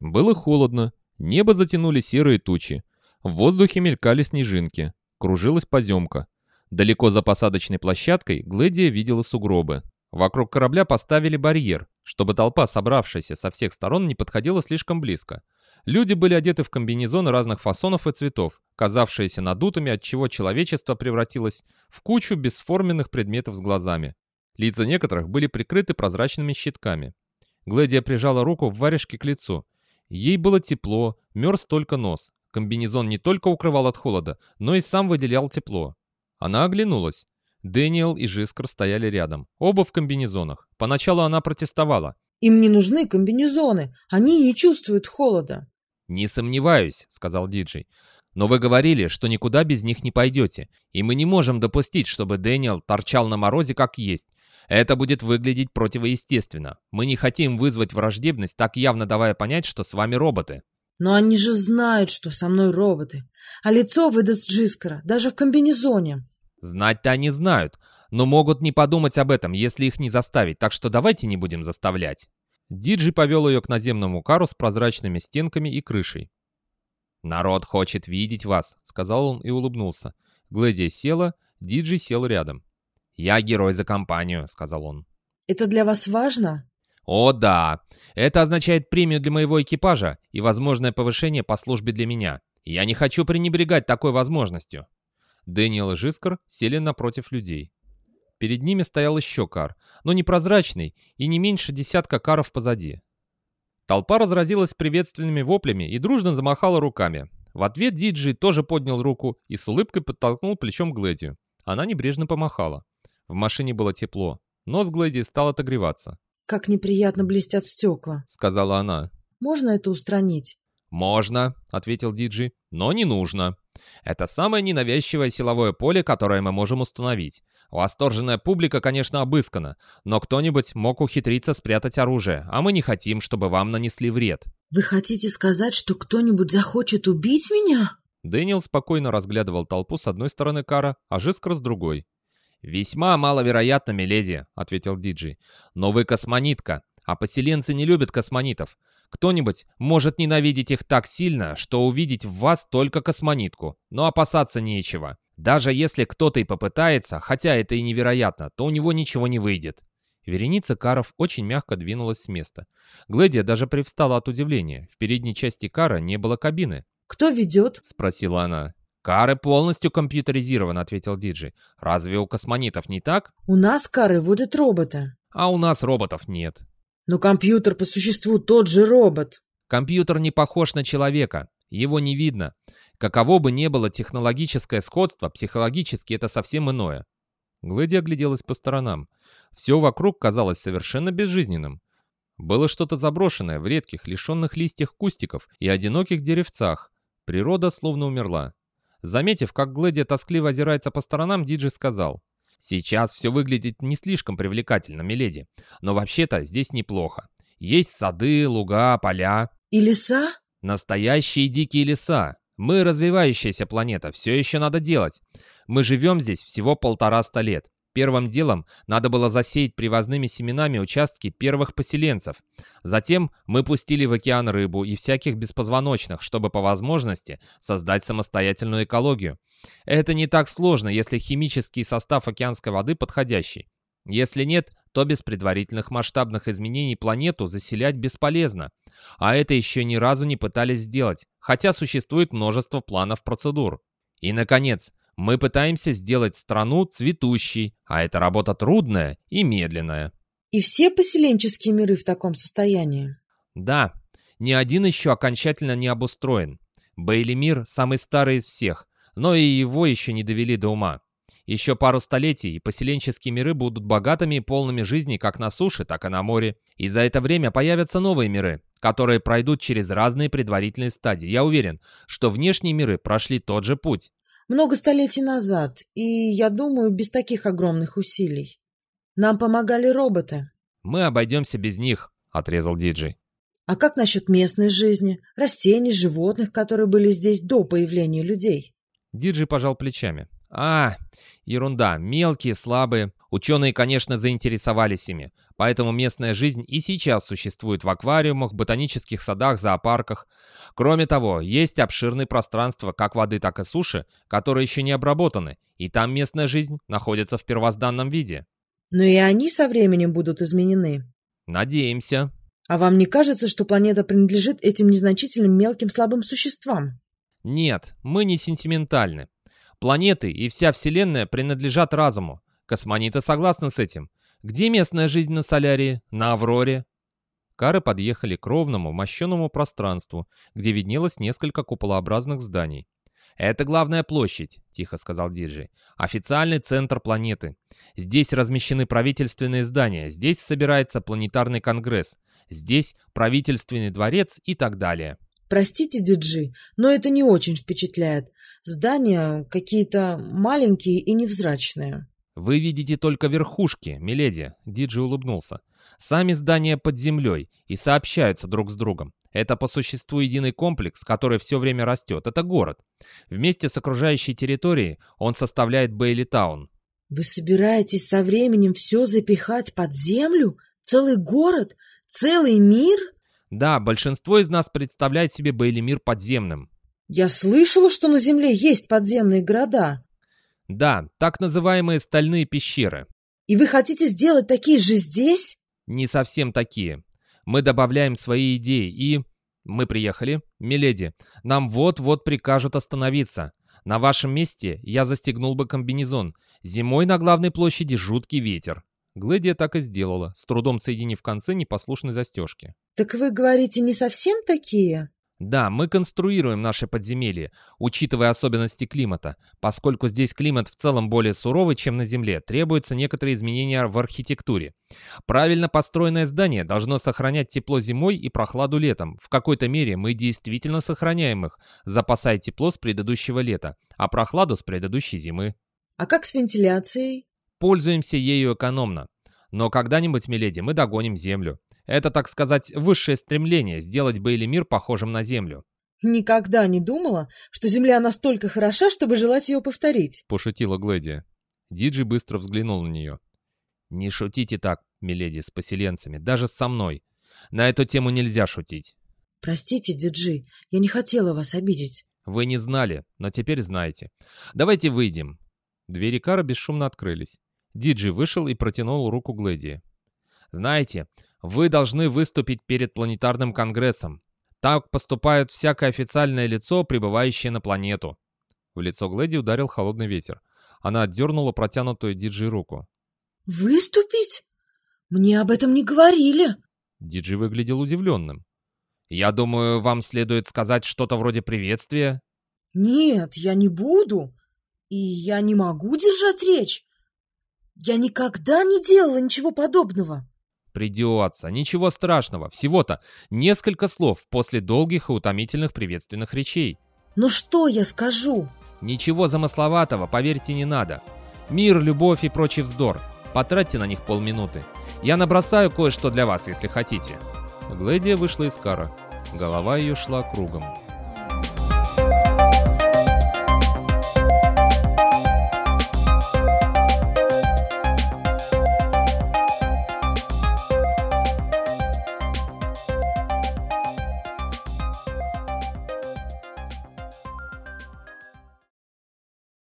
Было холодно, небо затянули серые тучи. В воздухе мелькали снежинки, кружилась поземка. Далеко за посадочной площадкой Гледия видела сугробы. Вокруг корабля поставили барьер, чтобы толпа, собравшаяся со всех сторон, не подходила слишком близко. Люди были одеты в комбинезоны разных фасонов и цветов, казавшиеся надутыми, отчего человечество превратилось в кучу бесформенных предметов с глазами. Лица некоторых были прикрыты прозрачными щитками. Гледия прижала руку в варежке к лицу. Ей было тепло, мерз только нос. Комбинезон не только укрывал от холода, но и сам выделял тепло. Она оглянулась. Дэниел и Жискар стояли рядом, оба в комбинезонах. Поначалу она протестовала. «Им не нужны комбинезоны, они не чувствуют холода». «Не сомневаюсь», — сказал диджей. «Но вы говорили, что никуда без них не пойдете, и мы не можем допустить, чтобы Дэниел торчал на морозе как есть. Это будет выглядеть противоестественно. Мы не хотим вызвать враждебность, так явно давая понять, что с вами роботы». «Но они же знают, что со мной роботы. А лицо выдаст Джискара, даже в комбинезоне». Знать-то они знают, но могут не подумать об этом, если их не заставить, так что давайте не будем заставлять. Диджи повел ее к наземному кару с прозрачными стенками и крышей. «Народ хочет видеть вас», — сказал он и улыбнулся. Глэдия села, Диджи сел рядом. «Я герой за компанию», — сказал он. «Это для вас важно?» «О, да. Это означает премию для моего экипажа и возможное повышение по службе для меня. Я не хочу пренебрегать такой возможностью». Дэниел и Жискар сели напротив людей. Перед ними стоял еще кар, но не прозрачный и не меньше десятка каров позади. Толпа разразилась приветственными воплями и дружно замахала руками. В ответ Диджей тоже поднял руку и с улыбкой подтолкнул плечом Глэдию. Она небрежно помахала. В машине было тепло. Нос Глэдии стал отогреваться. «Как неприятно блестят стекла», — сказала она. «Можно это устранить?» «Можно», — ответил Диджи, — «но не нужно. Это самое ненавязчивое силовое поле, которое мы можем установить. Восторженная публика, конечно, обыскана, но кто-нибудь мог ухитриться спрятать оружие, а мы не хотим, чтобы вам нанесли вред». «Вы хотите сказать, что кто-нибудь захочет убить меня?» Дэниел спокойно разглядывал толпу с одной стороны кара, а Жискар с другой. «Весьма маловероятно, миледи», — ответил Диджи. «Но вы космонитка, а поселенцы не любят космонитов. Кто-нибудь может ненавидеть их так сильно, что увидеть в вас только космонитку, но опасаться нечего. Даже если кто-то и попытается, хотя это и невероятно, то у него ничего не выйдет. Вереница каров очень мягко двинулась с места. Гледия даже привстала от удивления. В передней части кара не было кабины. «Кто ведет?» — спросила она. «Кары полностью компьютеризированы», — ответил Диджи. «Разве у космонитов не так?» «У нас кары водят робота». «А у нас роботов нет». Но компьютер по существу тот же робот. Компьютер не похож на человека. Его не видно. Каково бы ни было технологическое сходство, психологически это совсем иное. Глэди огляделась по сторонам. Все вокруг казалось совершенно безжизненным. Было что-то заброшенное в редких, лишенных листьях кустиков и одиноких деревцах. Природа словно умерла. Заметив, как Глэди тоскливо озирается по сторонам, Диджи сказал. Сейчас все выглядит не слишком привлекательно, миледи. Но вообще-то здесь неплохо. Есть сады, луга, поля. И леса? Настоящие дикие леса. Мы развивающаяся планета, все еще надо делать. Мы живем здесь всего полтораста лет. Первым делом надо было засеять привозными семенами участки первых поселенцев. Затем мы пустили в океан рыбу и всяких беспозвоночных, чтобы по возможности создать самостоятельную экологию. Это не так сложно, если химический состав океанской воды подходящий. Если нет, то без предварительных масштабных изменений планету заселять бесполезно. А это еще ни разу не пытались сделать, хотя существует множество планов процедур. И, наконец, мы пытаемся сделать страну цветущей, а эта работа трудная и медленная. И все поселенческие миры в таком состоянии? Да, ни один еще окончательно не обустроен. Бейли мир самый старый из всех, но и его еще не довели до ума. Еще пару столетий, и поселенческие миры будут богатыми и полными жизни как на суше, так и на море. И за это время появятся новые миры, которые пройдут через разные предварительные стадии. Я уверен, что внешние миры прошли тот же путь много столетий назад, и, я думаю, без таких огромных усилий. Нам помогали роботы. Мы обойдемся без них, отрезал Диджи. А как насчет местной жизни, растений, животных, которые были здесь до появления людей? Диджи пожал плечами. А, ерунда, мелкие, слабые. Ученые, конечно, заинтересовались ими, поэтому местная жизнь и сейчас существует в аквариумах, ботанических садах, зоопарках. Кроме того, есть обширные пространства как воды, так и суши, которые еще не обработаны, и там местная жизнь находится в первозданном виде. Но и они со временем будут изменены. Надеемся. А вам не кажется, что планета принадлежит этим незначительным мелким слабым существам? Нет, мы не сентиментальны. Планеты и вся Вселенная принадлежат разуму. Космониты согласны с этим. Где местная жизнь на Солярии? На Авроре? Кары подъехали к ровному, мощеному пространству, где виднелось несколько куполообразных зданий. «Это главная площадь», — тихо сказал Диджей. «Официальный центр планеты. Здесь размещены правительственные здания, здесь собирается планетарный конгресс, здесь правительственный дворец и так далее». Простите, Диджи, но это не очень впечатляет. Здания какие-то маленькие и невзрачные. «Вы видите только верхушки, миледи», — Диджи улыбнулся. «Сами здания под землей и сообщаются друг с другом. Это по существу единый комплекс, который все время растет. Это город. Вместе с окружающей территорией он составляет Бейли Таун». «Вы собираетесь со временем все запихать под землю? Целый город? Целый мир?» «Да, большинство из нас представляет себе Бейли мир подземным». «Я слышала, что на Земле есть подземные города». Да, так называемые стальные пещеры. И вы хотите сделать такие же здесь? Не совсем такие. Мы добавляем свои идеи и... Мы приехали. Миледи, нам вот-вот прикажут остановиться. На вашем месте я застегнул бы комбинезон. Зимой на главной площади жуткий ветер. Глэдия так и сделала, с трудом соединив концы непослушной застежки. «Так вы говорите, не совсем такие?» Да, мы конструируем наши подземелья, учитывая особенности климата. Поскольку здесь климат в целом более суровый, чем на Земле, требуются некоторые изменения в архитектуре. Правильно построенное здание должно сохранять тепло зимой и прохладу летом. В какой-то мере мы действительно сохраняем их, запасая тепло с предыдущего лета, а прохладу с предыдущей зимы. А как с вентиляцией? Пользуемся ею экономно. Но когда-нибудь, миледи, мы догоним Землю. Это, так сказать, высшее стремление сделать Бейли мир похожим на Землю. «Никогда не думала, что Земля настолько хороша, чтобы желать ее повторить», — пошутила Глэдия. Диджи быстро взглянул на нее. «Не шутите так, миледи, с поселенцами, даже со мной. На эту тему нельзя шутить». «Простите, Диджи, я не хотела вас обидеть». «Вы не знали, но теперь знаете. Давайте выйдем». Двери кара бесшумно открылись. Диджи вышел и протянул руку Глэдии. «Знаете, вы должны выступить перед планетарным конгрессом. Так поступает всякое официальное лицо, прибывающее на планету». В лицо Глэди ударил холодный ветер. Она отдернула протянутую Диджи руку. «Выступить? Мне об этом не говорили!» Диджи выглядел удивленным. «Я думаю, вам следует сказать что-то вроде приветствия?» «Нет, я не буду. И я не могу держать речь. Я никогда не делала ничего подобного». Придется. Ничего страшного. Всего-то несколько слов после долгих и утомительных приветственных речей. Ну что я скажу? Ничего замысловатого, поверьте, не надо. Мир, любовь и прочий вздор. Потратьте на них полминуты. Я набросаю кое-что для вас, если хотите. Глэдия вышла из кара. Голова ее шла кругом.